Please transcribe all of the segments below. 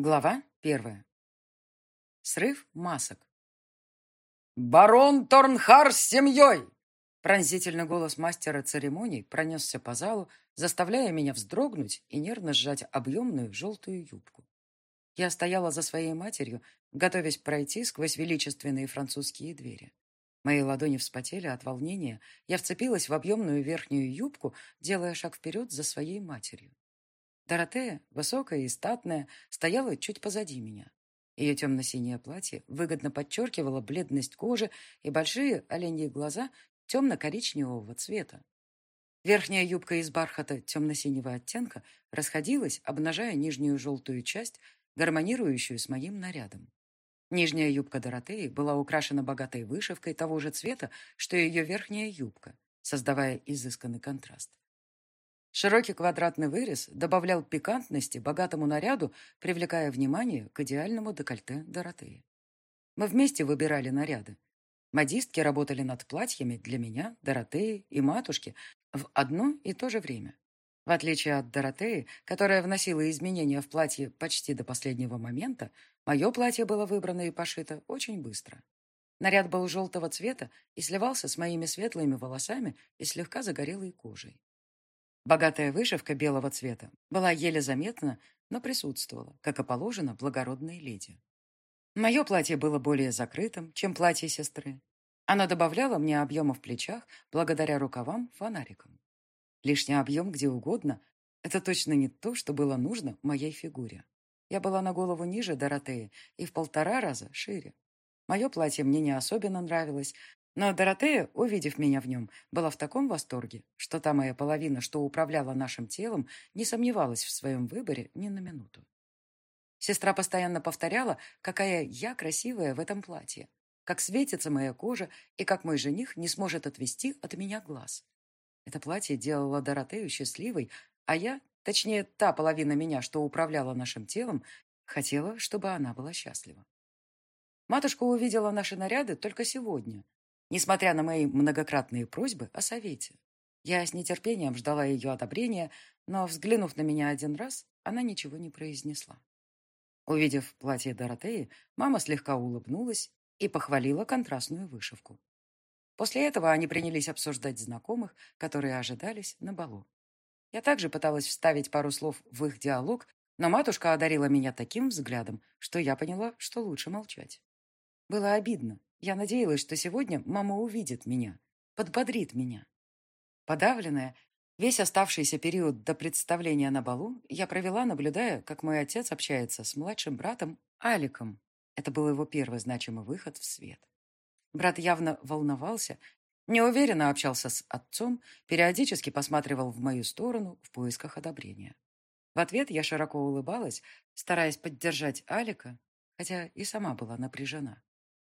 Глава первая. Срыв масок. «Барон Торнхар с семьей!» Пронзительный голос мастера церемоний пронесся по залу, заставляя меня вздрогнуть и нервно сжать объемную желтую юбку. Я стояла за своей матерью, готовясь пройти сквозь величественные французские двери. Мои ладони вспотели от волнения, я вцепилась в объемную верхнюю юбку, делая шаг вперед за своей матерью. Доротея, высокая и статная, стояла чуть позади меня. Ее темно-синее платье выгодно подчеркивало бледность кожи и большие оленьи глаза темно-коричневого цвета. Верхняя юбка из бархата темно-синего оттенка расходилась, обнажая нижнюю желтую часть, гармонирующую с моим нарядом. Нижняя юбка Доротеи была украшена богатой вышивкой того же цвета, что и ее верхняя юбка, создавая изысканный контраст. Широкий квадратный вырез добавлял пикантности богатому наряду, привлекая внимание к идеальному декольте Доротеи. Мы вместе выбирали наряды. Модистки работали над платьями для меня, Доротеи и матушки в одно и то же время. В отличие от Доротеи, которая вносила изменения в платье почти до последнего момента, мое платье было выбрано и пошито очень быстро. Наряд был желтого цвета и сливался с моими светлыми волосами и слегка загорелой кожей. Богатая вышивка белого цвета была еле заметна, но присутствовала, как и положено благородной леди. Мое платье было более закрытым, чем платье сестры. Оно добавляло мне объема в плечах благодаря рукавам-фонарикам. Лишний объем где угодно – это точно не то, что было нужно моей фигуре. Я была на голову ниже Доротеи и в полтора раза шире. Мое платье мне не особенно нравилось, но Доротея, увидев меня в нем, была в таком восторге, что та моя половина, что управляла нашим телом, не сомневалась в своем выборе ни на минуту. Сестра постоянно повторяла, какая я красивая в этом платье, как светится моя кожа и как мой жених не сможет отвести от меня глаз. Это платье делало Доротею счастливой, а я, точнее, та половина меня, что управляла нашим телом, хотела, чтобы она была счастлива. Матушка увидела наши наряды только сегодня, несмотря на мои многократные просьбы о совете. Я с нетерпением ждала ее одобрения, но, взглянув на меня один раз, она ничего не произнесла. Увидев платье Доротеи, мама слегка улыбнулась и похвалила контрастную вышивку. После этого они принялись обсуждать знакомых, которые ожидались на балу. Я также пыталась вставить пару слов в их диалог, но матушка одарила меня таким взглядом, что я поняла, что лучше молчать. Было обидно, я надеялась, что сегодня мама увидит меня, подбодрит меня. Подавленная, весь оставшийся период до представления на балу я провела, наблюдая, как мой отец общается с младшим братом Аликом. Это был его первый значимый выход в свет. Брат явно волновался, неуверенно общался с отцом, периодически посматривал в мою сторону в поисках одобрения. В ответ я широко улыбалась, стараясь поддержать Алика, хотя и сама была напряжена.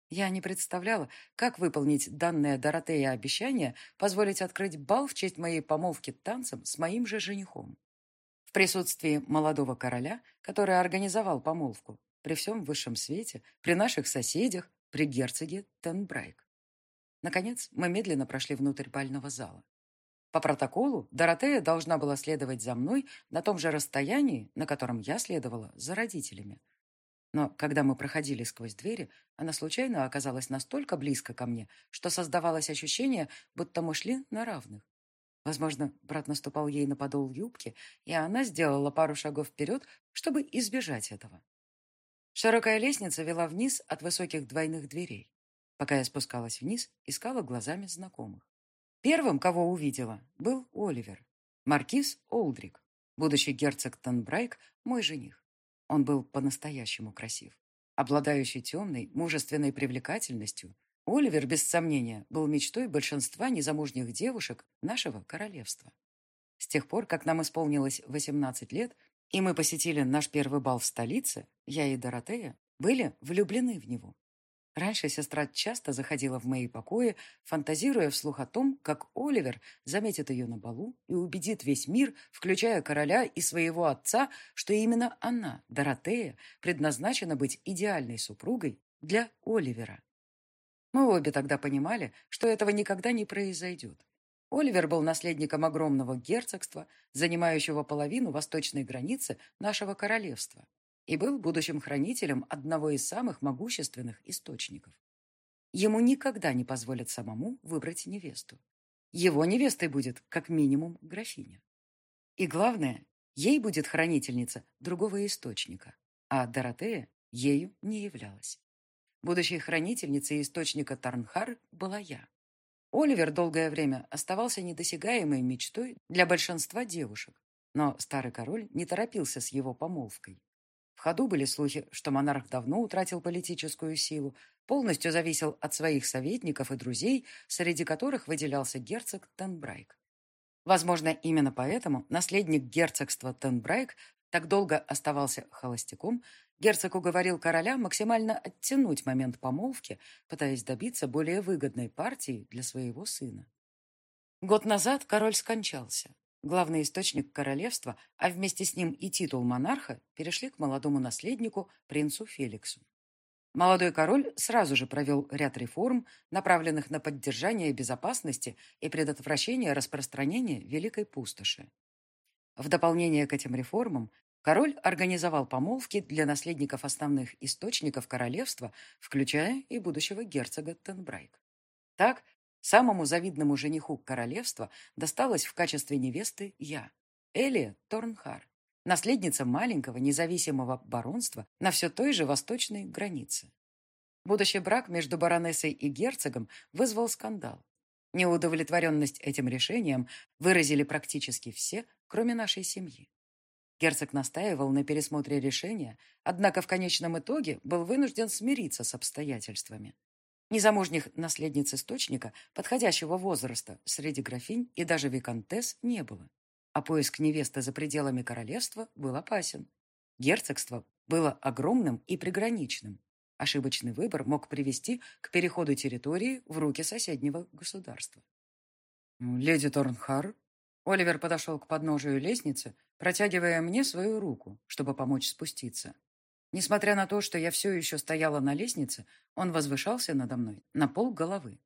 Я не представляла, как выполнить данное Доротея обещание позволить открыть бал в честь моей помолвки танцем с моим же женихом. В присутствии молодого короля, который организовал помолвку, при всем высшем свете, при наших соседях, при герцоге Тенбрайк. Наконец, мы медленно прошли внутрь бального зала. По протоколу Доротея должна была следовать за мной на том же расстоянии, на котором я следовала за родителями, но когда мы проходили сквозь двери, она случайно оказалась настолько близко ко мне, что создавалось ощущение, будто мы шли на равных. Возможно, брат наступал ей на подол юбки, и она сделала пару шагов вперед, чтобы избежать этого. Широкая лестница вела вниз от высоких двойных дверей. Пока я спускалась вниз, искала глазами знакомых. Первым, кого увидела, был Оливер, маркиз Олдрик, будущий герцог Тонбрайк, мой жених. Он был по-настоящему красив. Обладающий темной, мужественной привлекательностью, Оливер, без сомнения, был мечтой большинства незамужних девушек нашего королевства. С тех пор, как нам исполнилось 18 лет, и мы посетили наш первый бал в столице, я и Доротея были влюблены в него. Раньше сестра часто заходила в мои покои, фантазируя вслух о том, как Оливер заметит ее на балу и убедит весь мир, включая короля и своего отца, что именно она, Доротея, предназначена быть идеальной супругой для Оливера. Мы обе тогда понимали, что этого никогда не произойдет. Оливер был наследником огромного герцогства, занимающего половину восточной границы нашего королевства. И был будущим хранителем одного из самых могущественных источников. Ему никогда не позволят самому выбрать невесту. Его невестой будет, как минимум, графиня. И главное, ей будет хранительница другого источника, а Доротея ею не являлась. Будущей хранительницей источника Тарнхар была я. Оливер долгое время оставался недосягаемой мечтой для большинства девушек, но старый король не торопился с его помолвкой. Ходу были слухи, что монарх давно утратил политическую силу, полностью зависел от своих советников и друзей, среди которых выделялся герцог Тенбрайк. Возможно, именно поэтому наследник герцогства Тенбрайк так долго оставался холостяком, герцог уговорил короля максимально оттянуть момент помолвки, пытаясь добиться более выгодной партии для своего сына. Год назад король скончался. Главный источник королевства, а вместе с ним и титул монарха, перешли к молодому наследнику, принцу Феликсу. Молодой король сразу же провел ряд реформ, направленных на поддержание безопасности и предотвращение распространения Великой Пустоши. В дополнение к этим реформам король организовал помолвки для наследников основных источников королевства, включая и будущего герцога Тенбрайк. Так, самому завидному жениху королевства досталась в качестве невесты я, Элия Торнхар, наследница маленького независимого баронства на все той же восточной границе. Будущий брак между баронессой и герцогом вызвал скандал. Неудовлетворенность этим решением выразили практически все, кроме нашей семьи. Герцог настаивал на пересмотре решения, однако в конечном итоге был вынужден смириться с обстоятельствами. Незамужних наследниц источника подходящего возраста среди графинь и даже виконтесс не было а поиск невесты за пределами королевства был опасен. Герцогство было огромным и приграничным. Ошибочный выбор мог привести к переходу территории в руки соседнего государства. «Леди Торнхар?» Оливер подошел к подножию лестницы, протягивая мне свою руку, чтобы помочь спуститься. Несмотря на то, что я все еще стояла на лестнице, он возвышался надо мной на пол головы.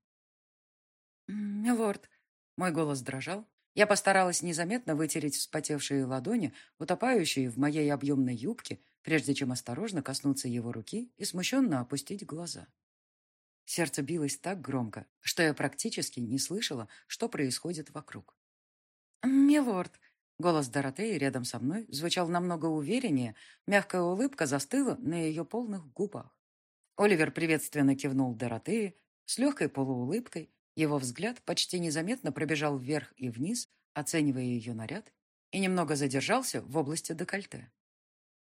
«Милорд», — мой голос дрожал, я постаралась незаметно вытереть вспотевшие ладони, утопающие в моей объемной юбке, прежде чем осторожно коснуться его руки и смущенно опустить глаза. Сердце билось так громко, что я практически не слышала, что происходит вокруг. «Милорд!» Голос Доротеи рядом со мной звучал намного увереннее, мягкая улыбка застыла на ее полных губах. Оливер приветственно кивнул Доротее с легкой полуулыбкой, его взгляд почти незаметно пробежал вверх и вниз, оценивая ее наряд, и немного задержался в области декольте.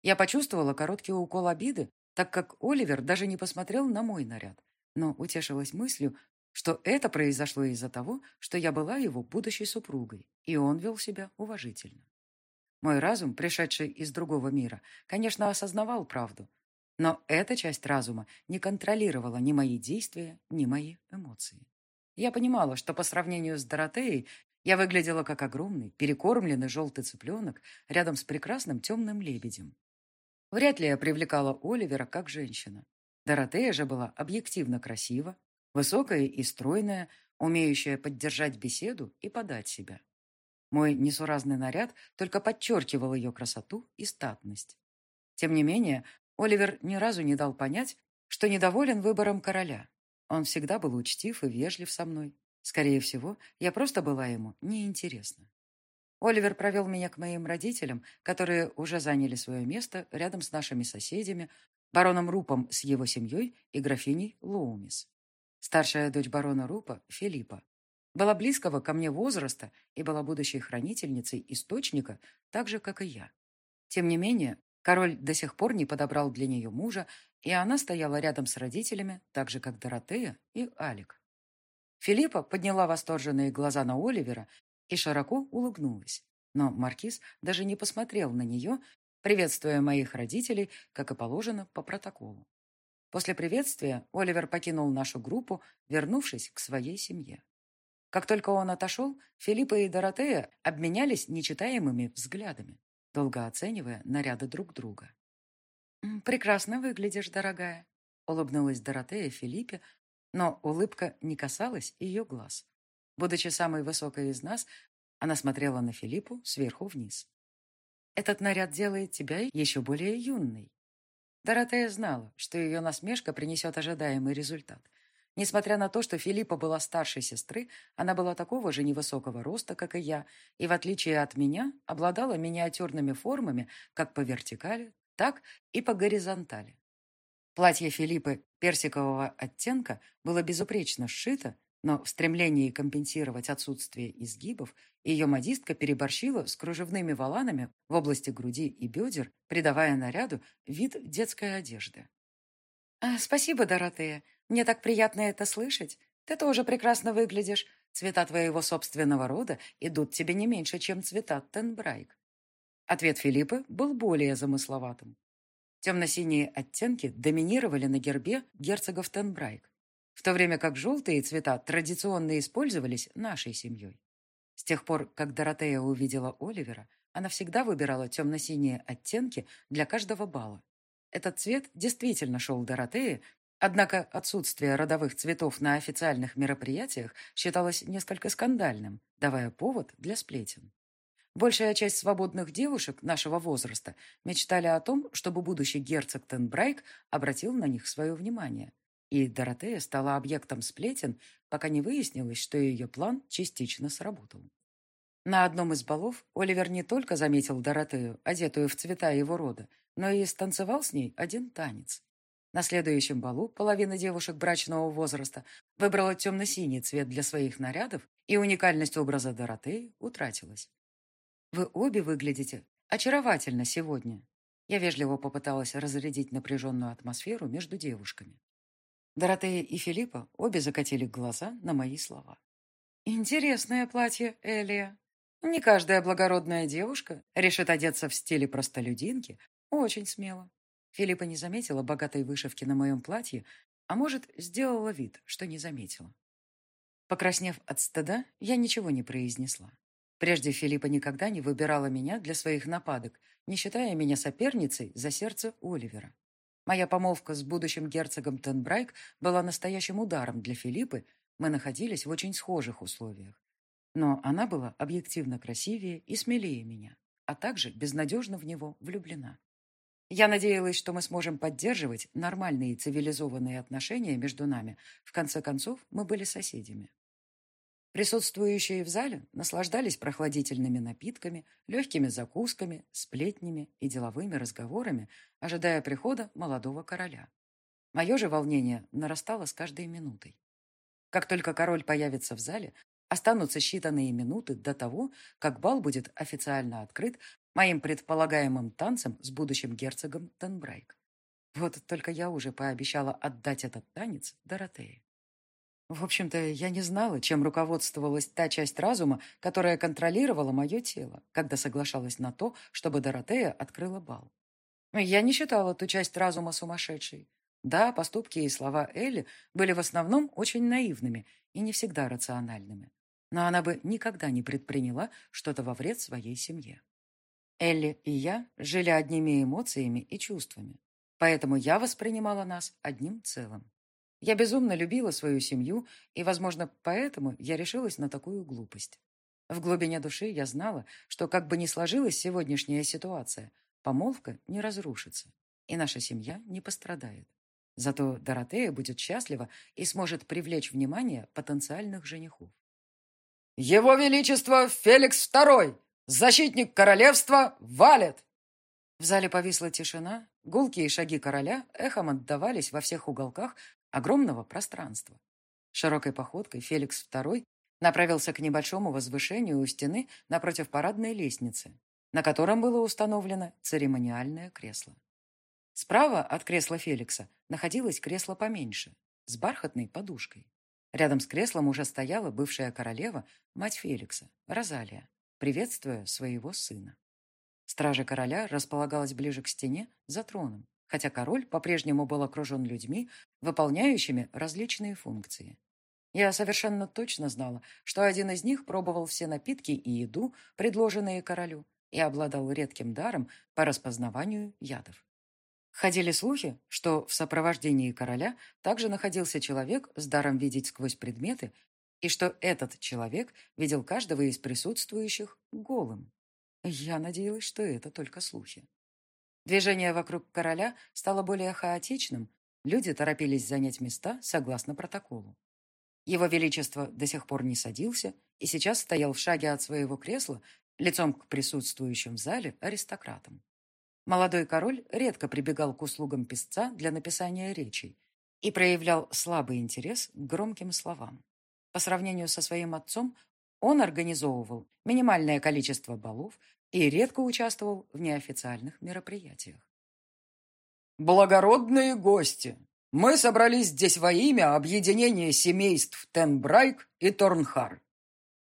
Я почувствовала короткий укол обиды, так как Оливер даже не посмотрел на мой наряд, но утешилась мыслью, что это произошло из-за того, что я была его будущей супругой, и он вел себя уважительно. Мой разум, пришедший из другого мира, конечно, осознавал правду, но эта часть разума не контролировала ни мои действия, ни мои эмоции. Я понимала, что по сравнению с Доротеей я выглядела как огромный, перекормленный желтый цыпленок рядом с прекрасным темным лебедем. Вряд ли я привлекала Оливера как женщина. Доротея же была объективно красива, высокая и стройная, умеющая поддержать беседу и подать себя. Мой несуразный наряд только подчеркивал ее красоту и статность. Тем не менее, Оливер ни разу не дал понять, что недоволен выбором короля. Он всегда был учтив и вежлив со мной. Скорее всего, я просто была ему неинтересна. Оливер провел меня к моим родителям, которые уже заняли свое место рядом с нашими соседями, бароном Рупом с его семьей и графиней Лоумис. Старшая дочь барона Рупа, Филиппа, была близкого ко мне возраста и была будущей хранительницей источника, так же, как и я. Тем не менее, король до сих пор не подобрал для нее мужа и она стояла рядом с родителями, так же, как Доротея и Алик. Филиппа подняла восторженные глаза на Оливера и широко улыбнулась, но Маркиз даже не посмотрел на нее, приветствуя моих родителей, как и положено по протоколу. После приветствия Оливер покинул нашу группу, вернувшись к своей семье. Как только он отошел, Филиппа и Доротея обменялись нечитаемыми взглядами, долго оценивая наряды друг друга. «Прекрасно выглядишь, дорогая», — улыбнулась Доротея Филиппе, но улыбка не касалась ее глаз. Будучи самой высокой из нас, она смотрела на Филиппу сверху вниз. «Этот наряд делает тебя еще более юной», Доротея знала, что ее насмешка принесет ожидаемый результат. Несмотря на то, что Филиппа была старшей сестры, она была такого же невысокого роста, как и я, и, в отличие от меня, обладала миниатюрными формами как по вертикали, так и по горизонтали. Платье Филиппы персикового оттенка было безупречно сшито, но в стремлении компенсировать отсутствие изгибов ее модистка переборщила с кружевными воланами в области груди и бедер, придавая наряду вид детской одежды. «А, «Спасибо, Доротея. Мне так приятно это слышать. Ты тоже прекрасно выглядишь. Цвета твоего собственного рода идут тебе не меньше, чем цвета Тенбрайк». Ответ Филиппа был более замысловатым. Темно-синие оттенки доминировали на гербе герцогов Тенбрайк в то время как желтые цвета традиционно использовались нашей семьей. С тех пор, как Доротея увидела Оливера, она всегда выбирала темно-синие оттенки для каждого бала. Этот цвет действительно шел Доротее, однако отсутствие родовых цветов на официальных мероприятиях считалось несколько скандальным, давая повод для сплетен. Большая часть свободных девушек нашего возраста мечтали о том, чтобы будущий герцог Тенбрайк обратил на них свое внимание – и Доротея стала объектом сплетен, пока не выяснилось, что ее план частично сработал. На одном из балов Оливер не только заметил Доротею, одетую в цвета его рода, но и станцевал с ней один танец. На следующем балу половина девушек брачного возраста выбрала темно-синий цвет для своих нарядов, и уникальность образа Доротеи утратилась. «Вы обе выглядите очаровательно сегодня», я вежливо попыталась разрядить напряженную атмосферу между девушками. Доротея и Филиппа обе закатили глаза на мои слова. «Интересное платье, Элия. Не каждая благородная девушка решит одеться в стиле простолюдинки. Очень смело». Филиппа не заметила богатой вышивки на моем платье, а может, сделала вид, что не заметила. Покраснев от стыда, я ничего не произнесла. Прежде Филиппа никогда не выбирала меня для своих нападок, не считая меня соперницей за сердце Оливера. Моя помолвка с будущим герцогом Тенбрайк была настоящим ударом для Филиппы, мы находились в очень схожих условиях. Но она была объективно красивее и смелее меня, а также безнадежно в него влюблена. Я надеялась, что мы сможем поддерживать нормальные цивилизованные отношения между нами. В конце концов, мы были соседями. Присутствующие в зале наслаждались прохладительными напитками, легкими закусками, сплетнями и деловыми разговорами, ожидая прихода молодого короля. Мое же волнение нарастало с каждой минутой. Как только король появится в зале, останутся считанные минуты до того, как бал будет официально открыт моим предполагаемым танцем с будущим герцогом Тенбрайк. Вот только я уже пообещала отдать этот танец Доротее. В общем-то, я не знала, чем руководствовалась та часть разума, которая контролировала мое тело, когда соглашалась на то, чтобы Доротея открыла бал. Я не считала ту часть разума сумасшедшей. Да, поступки и слова Элли были в основном очень наивными и не всегда рациональными. Но она бы никогда не предприняла что-то во вред своей семье. Элли и я жили одними эмоциями и чувствами, поэтому я воспринимала нас одним целым. Я безумно любила свою семью, и, возможно, поэтому я решилась на такую глупость. В глубине души я знала, что как бы ни сложилась сегодняшняя ситуация, помолвка не разрушится, и наша семья не пострадает. Зато Доротея будет счастлива и сможет привлечь внимание потенциальных женихов. «Его Величество Феликс II, защитник королевства, валет!» В зале повисла тишина, гулкие шаги короля эхом отдавались во всех уголках огромного пространства. Широкой походкой Феликс II направился к небольшому возвышению у стены напротив парадной лестницы, на котором было установлено церемониальное кресло. Справа от кресла Феликса находилось кресло поменьше, с бархатной подушкой. Рядом с креслом уже стояла бывшая королева, мать Феликса, Розалия, приветствуя своего сына. Стража короля располагалась ближе к стене, за троном, хотя король по-прежнему был окружен людьми, выполняющими различные функции. Я совершенно точно знала, что один из них пробовал все напитки и еду, предложенные королю, и обладал редким даром по распознаванию ядов. Ходили слухи, что в сопровождении короля также находился человек с даром видеть сквозь предметы, и что этот человек видел каждого из присутствующих голым. Я надеялась, что это только слухи. Движение вокруг короля стало более хаотичным, люди торопились занять места согласно протоколу. Его Величество до сих пор не садился и сейчас стоял в шаге от своего кресла, лицом к присутствующим в зале аристократам. Молодой король редко прибегал к услугам писца для написания речей и проявлял слабый интерес к громким словам. По сравнению со своим отцом, он организовывал минимальное количество балов и редко участвовал в неофициальных мероприятиях. «Благородные гости! Мы собрались здесь во имя объединения семейств Тенбрайк и Торнхар.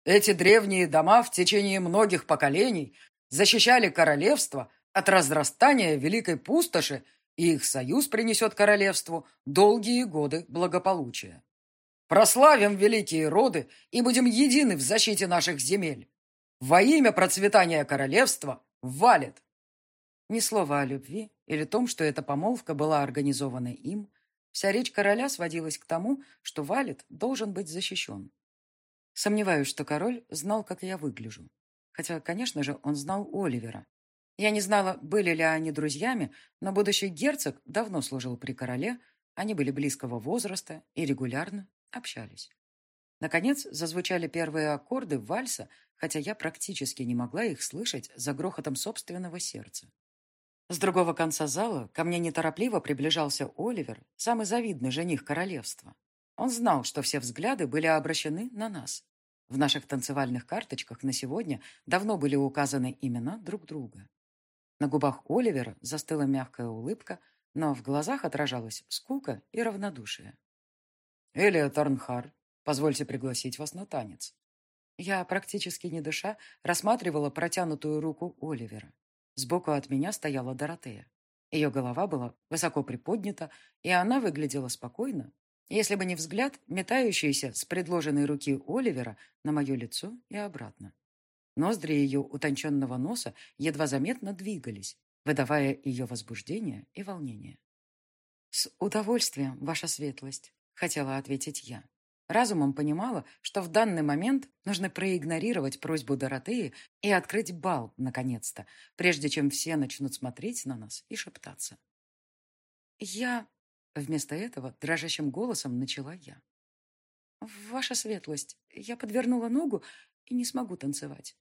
Эти древние дома в течение многих поколений защищали королевство от разрастания великой пустоши, и их союз принесет королевству долгие годы благополучия. Прославим великие роды и будем едины в защите наших земель. Во имя процветания королевства валит. Ни слова о любви или том, что эта помолвка была организована им. Вся речь короля сводилась к тому, что Валет должен быть защищен. Сомневаюсь, что король знал, как я выгляжу. Хотя, конечно же, он знал Оливера. Я не знала, были ли они друзьями, но будущий герцог давно служил при короле, они были близкого возраста и регулярно общались. Наконец зазвучали первые аккорды вальса, хотя я практически не могла их слышать за грохотом собственного сердца. С другого конца зала ко мне неторопливо приближался Оливер, самый завидный жених королевства. Он знал, что все взгляды были обращены на нас. В наших танцевальных карточках на сегодня давно были указаны имена друг друга. На губах Оливера застыла мягкая улыбка, но в глазах отражалась скука и равнодушие. «Элия Тарнхар, позвольте пригласить вас на танец». Я, практически не дыша, рассматривала протянутую руку Оливера. Сбоку от меня стояла Доротея. Ее голова была высоко приподнята, и она выглядела спокойно, если бы не взгляд, метающийся с предложенной руки Оливера на мое лицо и обратно. Ноздри ее утонченного носа едва заметно двигались, выдавая ее возбуждение и волнение. «С удовольствием, ваша светлость», — хотела ответить я. Разумом понимала, что в данный момент нужно проигнорировать просьбу Доротеи и открыть бал, наконец-то, прежде чем все начнут смотреть на нас и шептаться. «Я Вместо этого дрожащим голосом начала я. «Ваша светлость, я подвернула ногу и не смогу танцевать».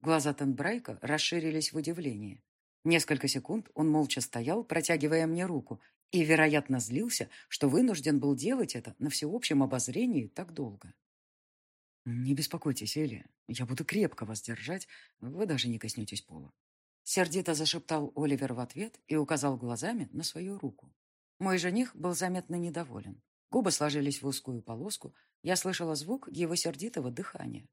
Глаза Тенбрайка расширились в удивлении. Несколько секунд он молча стоял, протягивая мне руку, и, вероятно, злился, что вынужден был делать это на всеобщем обозрении так долго. «Не беспокойтесь, Элия, я буду крепко вас держать, вы даже не коснетесь пола». Сердито зашептал Оливер в ответ и указал глазами на свою руку. Мой жених был заметно недоволен. Губы сложились в узкую полоску, я слышала звук его сердитого дыхания.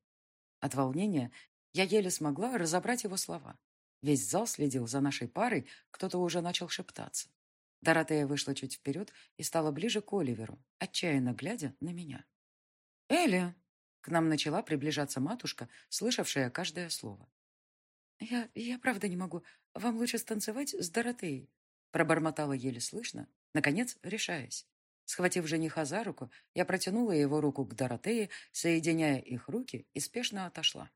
От волнения я еле смогла разобрать его слова. Весь зал следил за нашей парой, кто-то уже начал шептаться. Доротея вышла чуть вперед и стала ближе к Оливеру, отчаянно глядя на меня. «Эля!» — к нам начала приближаться матушка, слышавшая каждое слово. «Я, я правда не могу. Вам лучше станцевать с Доротеей», — пробормотала еле слышно, Наконец, решаясь. Схватив жениха за руку, я протянула его руку к Доротее, соединяя их руки, и спешно отошла.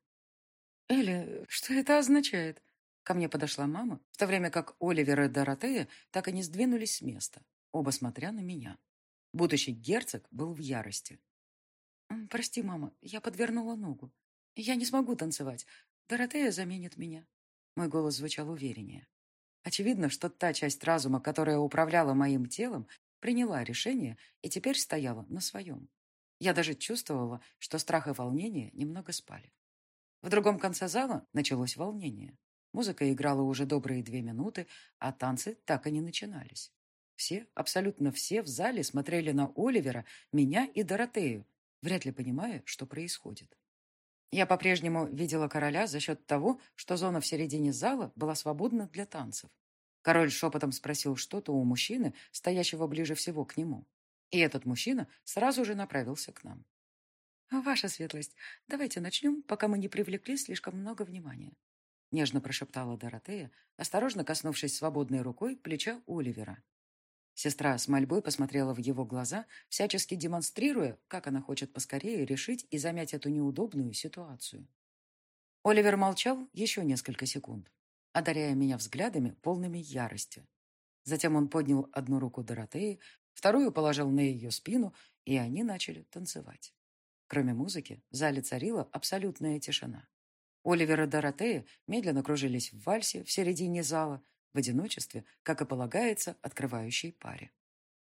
«Элли, что это означает?» Ко мне подошла мама, в то время как Оливер и Доротея так и не сдвинулись с места, оба смотря на меня. Будущий герцог был в ярости. «Прости, мама, я подвернула ногу. Я не смогу танцевать. Доротея заменит меня». Мой голос звучал увереннее. Очевидно, что та часть разума, которая управляла моим телом, приняла решение и теперь стояла на своем. Я даже чувствовала, что страх и волнение немного спали. В другом конце зала началось волнение. Музыка играла уже добрые две минуты, а танцы так и не начинались. Все, абсолютно все в зале смотрели на Оливера, меня и Доротею, вряд ли понимая, что происходит. Я по-прежнему видела короля за счет того, что зона в середине зала была свободна для танцев. Король шепотом спросил что-то у мужчины, стоящего ближе всего к нему. И этот мужчина сразу же направился к нам. «Ваша светлость, давайте начнем, пока мы не привлекли слишком много внимания», нежно прошептала Доротея, осторожно коснувшись свободной рукой плеча Оливера. Сестра с мольбой посмотрела в его глаза, всячески демонстрируя, как она хочет поскорее решить и замять эту неудобную ситуацию. Оливер молчал еще несколько секунд. одаряя меня взглядами, полными ярости. Затем он поднял одну руку Доротеи, вторую положил на ее спину, и они начали танцевать. Кроме музыки, в зале царила абсолютная тишина. Оливер и Доротея медленно кружились в вальсе в середине зала, в одиночестве, как и полагается, открывающей паре.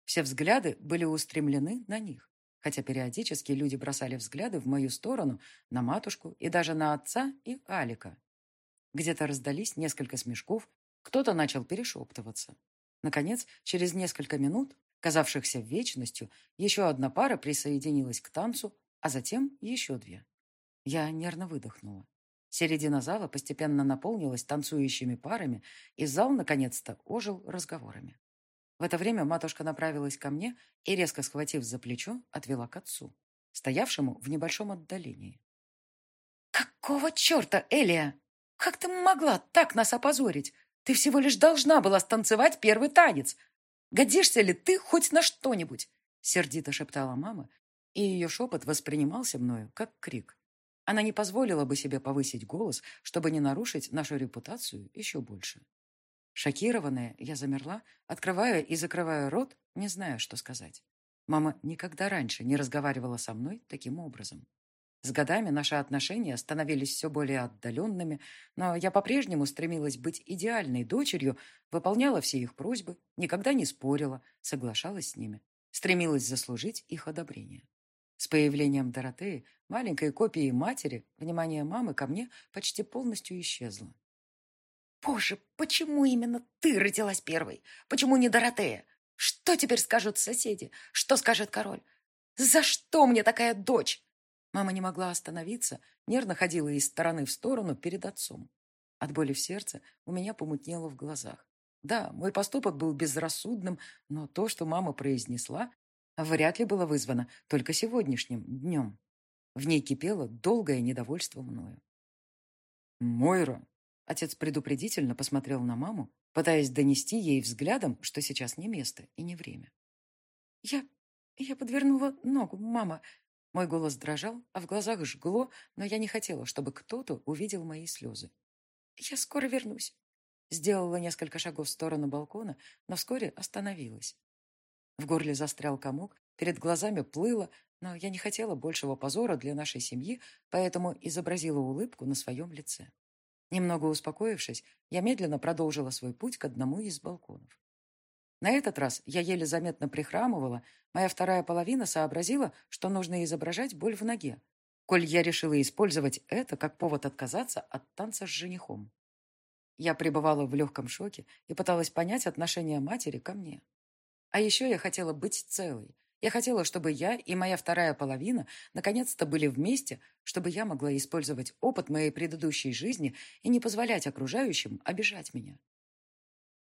Все взгляды были устремлены на них, хотя периодически люди бросали взгляды в мою сторону, на матушку и даже на отца и Алика. Где-то раздались несколько смешков, кто-то начал перешептываться. Наконец, через несколько минут, казавшихся вечностью, еще одна пара присоединилась к танцу, а затем еще две. Я нервно выдохнула. Середина зала постепенно наполнилась танцующими парами, и зал, наконец-то, ожил разговорами. В это время матушка направилась ко мне и, резко схватив за плечо, отвела к отцу, стоявшему в небольшом отдалении. «Какого черта, Элия? Как ты могла так нас опозорить? Ты всего лишь должна была станцевать первый танец. Годишься ли ты хоть на что-нибудь?» Сердито шептала мама, и ее шепот воспринимался мною как крик. Она не позволила бы себе повысить голос, чтобы не нарушить нашу репутацию еще больше. Шокированная, я замерла, открывая и закрывая рот, не зная, что сказать. Мама никогда раньше не разговаривала со мной таким образом. С годами наши отношения становились все более отдаленными, но я по-прежнему стремилась быть идеальной дочерью, выполняла все их просьбы, никогда не спорила, соглашалась с ними, стремилась заслужить их одобрение. С появлением Доротеи, маленькой копией матери, внимание мамы ко мне почти полностью исчезло. «Боже, почему именно ты родилась первой? Почему не Доротея? Что теперь скажут соседи? Что скажет король? За что мне такая дочь?» Мама не могла остановиться, нервно ходила из стороны в сторону перед отцом. От боли в сердце у меня помутнело в глазах. Да, мой поступок был безрассудным, но то, что мама произнесла, вряд ли было вызвано только сегодняшним днем. В ней кипело долгое недовольство мною. «Мойра!» Отец предупредительно посмотрел на маму, пытаясь донести ей взглядом, что сейчас не место и не время. «Я... я подвернула ногу, мама!» Мой голос дрожал, а в глазах жгло, но я не хотела, чтобы кто-то увидел мои слезы. «Я скоро вернусь!» Сделала несколько шагов в сторону балкона, но вскоре остановилась. В горле застрял комок, перед глазами плыло, но я не хотела большего позора для нашей семьи, поэтому изобразила улыбку на своем лице. Немного успокоившись, я медленно продолжила свой путь к одному из балконов. На этот раз я еле заметно прихрамывала, моя вторая половина сообразила, что нужно изображать боль в ноге, коль я решила использовать это как повод отказаться от танца с женихом. Я пребывала в легком шоке и пыталась понять отношение матери ко мне. А еще я хотела быть целой. Я хотела, чтобы я и моя вторая половина наконец-то были вместе, чтобы я могла использовать опыт моей предыдущей жизни и не позволять окружающим обижать меня.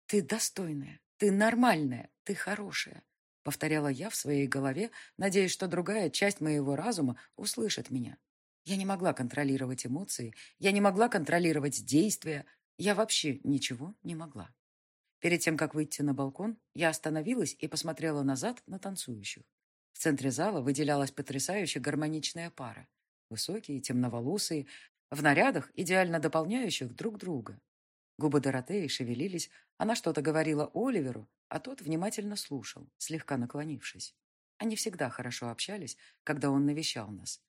«Ты достойная, ты нормальная, ты хорошая», — повторяла я в своей голове, надеясь, что другая часть моего разума услышит меня. Я не могла контролировать эмоции, я не могла контролировать действия, я вообще ничего не могла. Перед тем, как выйти на балкон, я остановилась и посмотрела назад на танцующих. В центре зала выделялась потрясающая гармоничная пара. Высокие, темноволосые, в нарядах, идеально дополняющих друг друга. Губы Доротеи шевелились, она что-то говорила Оливеру, а тот внимательно слушал, слегка наклонившись. Они всегда хорошо общались, когда он навещал нас,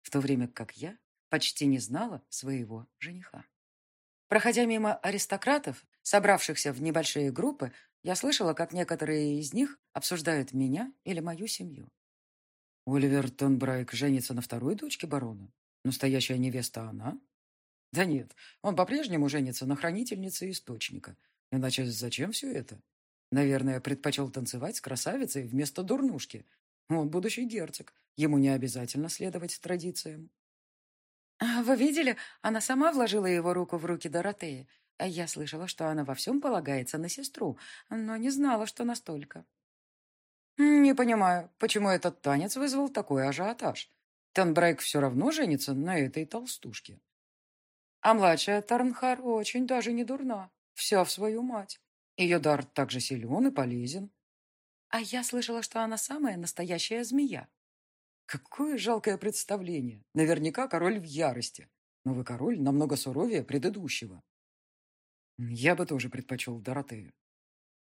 в то время как я почти не знала своего жениха. Проходя мимо аристократов, собравшихся в небольшие группы, я слышала, как некоторые из них обсуждают меня или мою семью. Оливер Тонбрайк женится на второй дочке барона? Настоящая невеста она? Да нет, он по-прежнему женится на хранительнице источника. Иначе зачем все это? Наверное, предпочел танцевать с красавицей вместо дурнушки. Он будущий герцог. Ему не обязательно следовать традициям. А «Вы видели? Она сама вложила его руку в руки Доротеи. А я слышала, что она во всем полагается на сестру, но не знала, что настолько». «Не понимаю, почему этот танец вызвал такой ажиотаж? Тенбрейк все равно женится на этой толстушке. А младшая Тарнхар очень даже не дурна, вся в свою мать. Ее дар также силен и полезен». «А я слышала, что она самая настоящая змея», Какое жалкое представление. Наверняка король в ярости. Новый король намного суровее предыдущего. Я бы тоже предпочел Доротею.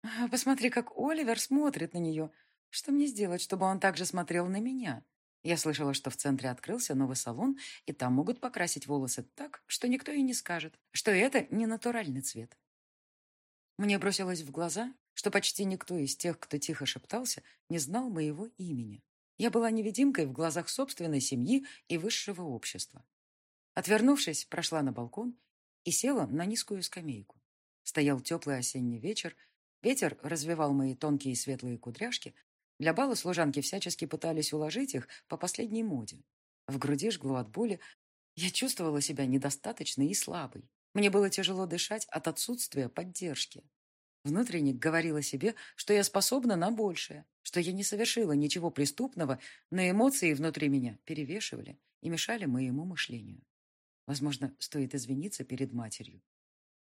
А, посмотри, как Оливер смотрит на нее. Что мне сделать, чтобы он также смотрел на меня? Я слышала, что в центре открылся новый салон, и там могут покрасить волосы так, что никто и не скажет, что это не натуральный цвет. Мне бросилось в глаза, что почти никто из тех, кто тихо шептался, не знал моего имени. Я была невидимкой в глазах собственной семьи и высшего общества. Отвернувшись, прошла на балкон и села на низкую скамейку. Стоял теплый осенний вечер, ветер развивал мои тонкие светлые кудряшки. Для бала служанки всячески пытались уложить их по последней моде. В груди жгло от боли. Я чувствовала себя недостаточной и слабой. Мне было тяжело дышать от отсутствия поддержки. Внутренне говорила себе, что я способна на большее, что я не совершила ничего преступного, но эмоции внутри меня перевешивали и мешали моему мышлению. Возможно, стоит извиниться перед матерью.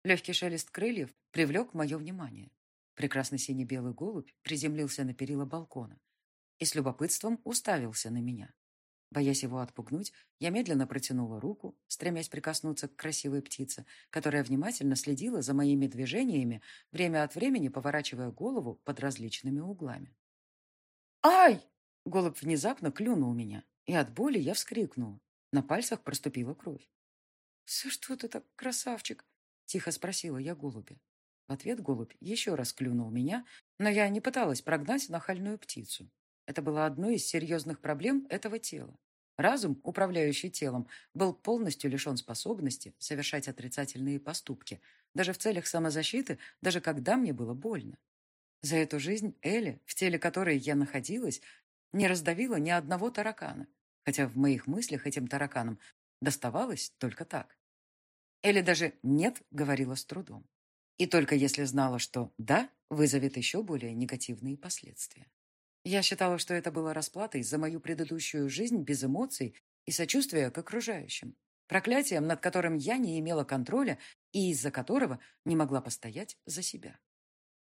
Легкий шелест крыльев привлек мое внимание. Прекрасный сине-белый голубь приземлился на перила балкона и с любопытством уставился на меня. Боясь его отпугнуть, я медленно протянула руку, стремясь прикоснуться к красивой птице, которая внимательно следила за моими движениями, время от времени поворачивая голову под различными углами. «Ай!» — голубь внезапно клюнул меня, и от боли я вскрикнула. На пальцах проступила кровь. «За что ты так, красавчик?» — тихо спросила я голубя. В ответ голубь еще раз клюнул меня, но я не пыталась прогнать нахальную птицу. Это было одной из серьезных проблем этого тела. Разум, управляющий телом, был полностью лишен способности совершать отрицательные поступки, даже в целях самозащиты, даже когда мне было больно. За эту жизнь Элли, в теле которой я находилась, не раздавила ни одного таракана, хотя в моих мыслях этим тараканам доставалось только так. Элли даже «нет» говорила с трудом. И только если знала, что «да» вызовет еще более негативные последствия. Я считала, что это было расплатой за мою предыдущую жизнь без эмоций и сочувствия к окружающим, проклятием, над которым я не имела контроля и из-за которого не могла постоять за себя.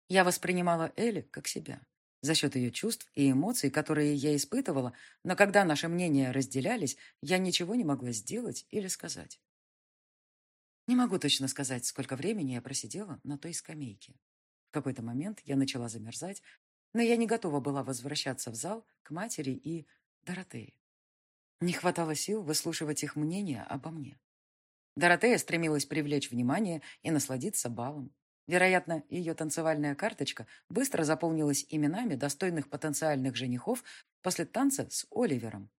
Я воспринимала Элли как себя, за счет ее чувств и эмоций, которые я испытывала, но когда наши мнения разделялись, я ничего не могла сделать или сказать. Не могу точно сказать, сколько времени я просидела на той скамейке. В какой-то момент я начала замерзать, но я не готова была возвращаться в зал к матери и Доротее. Не хватало сил выслушивать их мнение обо мне. Доротея стремилась привлечь внимание и насладиться балом. Вероятно, ее танцевальная карточка быстро заполнилась именами достойных потенциальных женихов после танца с Оливером.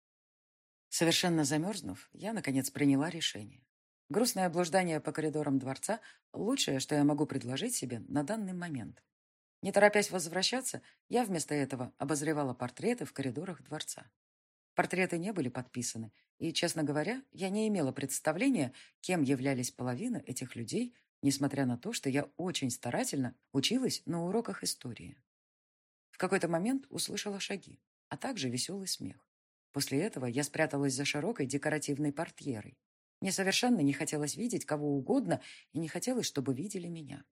Совершенно замерзнув, я, наконец, приняла решение. Грустное блуждание по коридорам дворца – лучшее, что я могу предложить себе на данный момент. Не торопясь возвращаться, я вместо этого обозревала портреты в коридорах дворца. Портреты не были подписаны, и, честно говоря, я не имела представления, кем являлись половина этих людей, несмотря на то, что я очень старательно училась на уроках истории. В какой-то момент услышала шаги, а также веселый смех. После этого я спряталась за широкой декоративной портьерой. Мне совершенно не хотелось видеть кого угодно, и не хотелось, чтобы видели меня.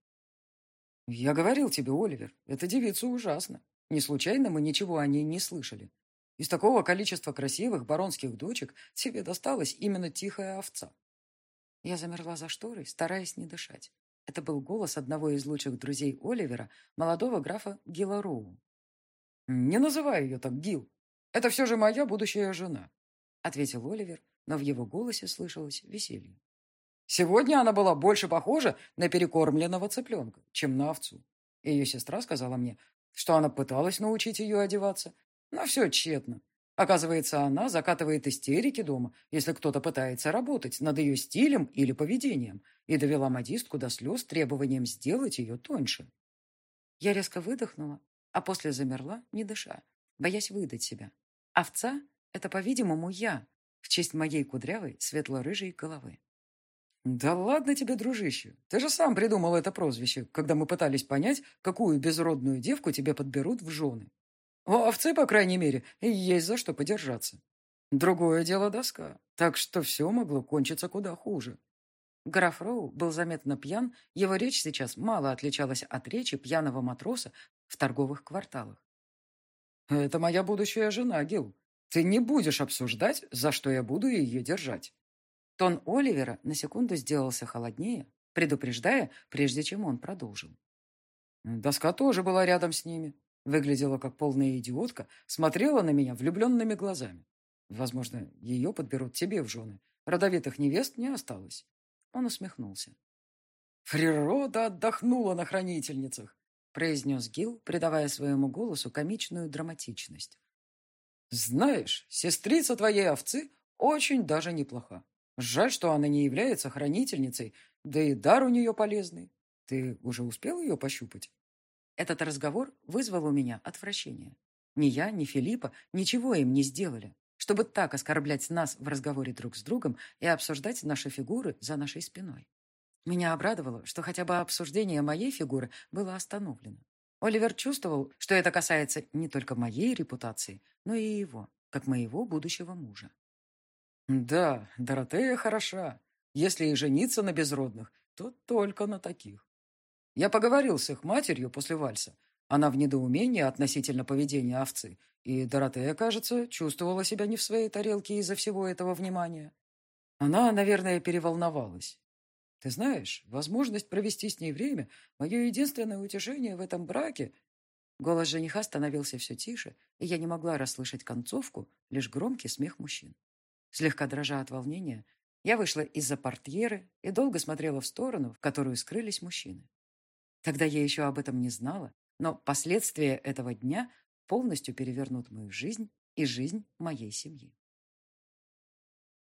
«Я говорил тебе, Оливер, эта девица ужасна. Не случайно мы ничего о ней не слышали. Из такого количества красивых баронских дочек тебе досталась именно тихая овца». Я замерла за шторой, стараясь не дышать. Это был голос одного из лучших друзей Оливера, молодого графа Гила Роу. «Не называй ее так, Гил. Это все же моя будущая жена», — ответил Оливер, но в его голосе слышалось веселье. Сегодня она была больше похожа на перекормленного цыпленка, чем на овцу. Ее сестра сказала мне, что она пыталась научить ее одеваться, но все тщетно. Оказывается, она закатывает истерики дома, если кто-то пытается работать над ее стилем или поведением, и довела модистку до слез требованием сделать ее тоньше. Я резко выдохнула, а после замерла, не дыша, боясь выдать себя. Овца — это, по-видимому, я, в честь моей кудрявой светло-рыжей головы. «Да ладно тебе, дружище. Ты же сам придумал это прозвище, когда мы пытались понять, какую безродную девку тебе подберут в жены. У овцы, по крайней мере, есть за что подержаться. Другое дело доска, так что все могло кончиться куда хуже». Граф Роу был заметно пьян, его речь сейчас мало отличалась от речи пьяного матроса в торговых кварталах. «Это моя будущая жена, Гил. Ты не будешь обсуждать, за что я буду ее держать. Тон Оливера на секунду сделался холоднее, предупреждая, прежде чем он продолжил. Доска тоже была рядом с ними. Выглядела как полная идиотка, смотрела на меня влюбленными глазами. Возможно, ее подберут тебе в жены. Родовитых невест не осталось. Он усмехнулся. «Природа отдохнула на хранительницах», произнес Гил, придавая своему голосу комичную драматичность. «Знаешь, сестрица твоей овцы очень даже неплоха. Жаль, что она не является хранительницей, да и дар у нее полезный. Ты уже успел ее пощупать?» Этот разговор вызвал у меня отвращение. Ни я, ни Филиппа ничего им не сделали, чтобы так оскорблять нас в разговоре друг с другом и обсуждать наши фигуры за нашей спиной. Меня обрадовало, что хотя бы обсуждение моей фигуры было остановлено. Оливер чувствовал, что это касается не только моей репутации, но и его, как моего будущего мужа. «Да, Доротея хороша. Если и жениться на безродных, то только на таких. Я поговорил с их матерью после вальса. Она в недоумении относительно поведения овцы, и Доротея, кажется, чувствовала себя не в своей тарелке из-за всего этого внимания. Она, наверное, переволновалась. Ты знаешь, возможность провести с ней время — мое единственное утешение в этом браке. Голос жениха становился все тише, и я не могла расслышать концовку, лишь громкий смех мужчин. Слегка дрожа от волнения, я вышла из-за портьеры и долго смотрела в сторону, в которую скрылись мужчины. Тогда я еще об этом не знала, но последствия этого дня полностью перевернут мою жизнь и жизнь моей семьи.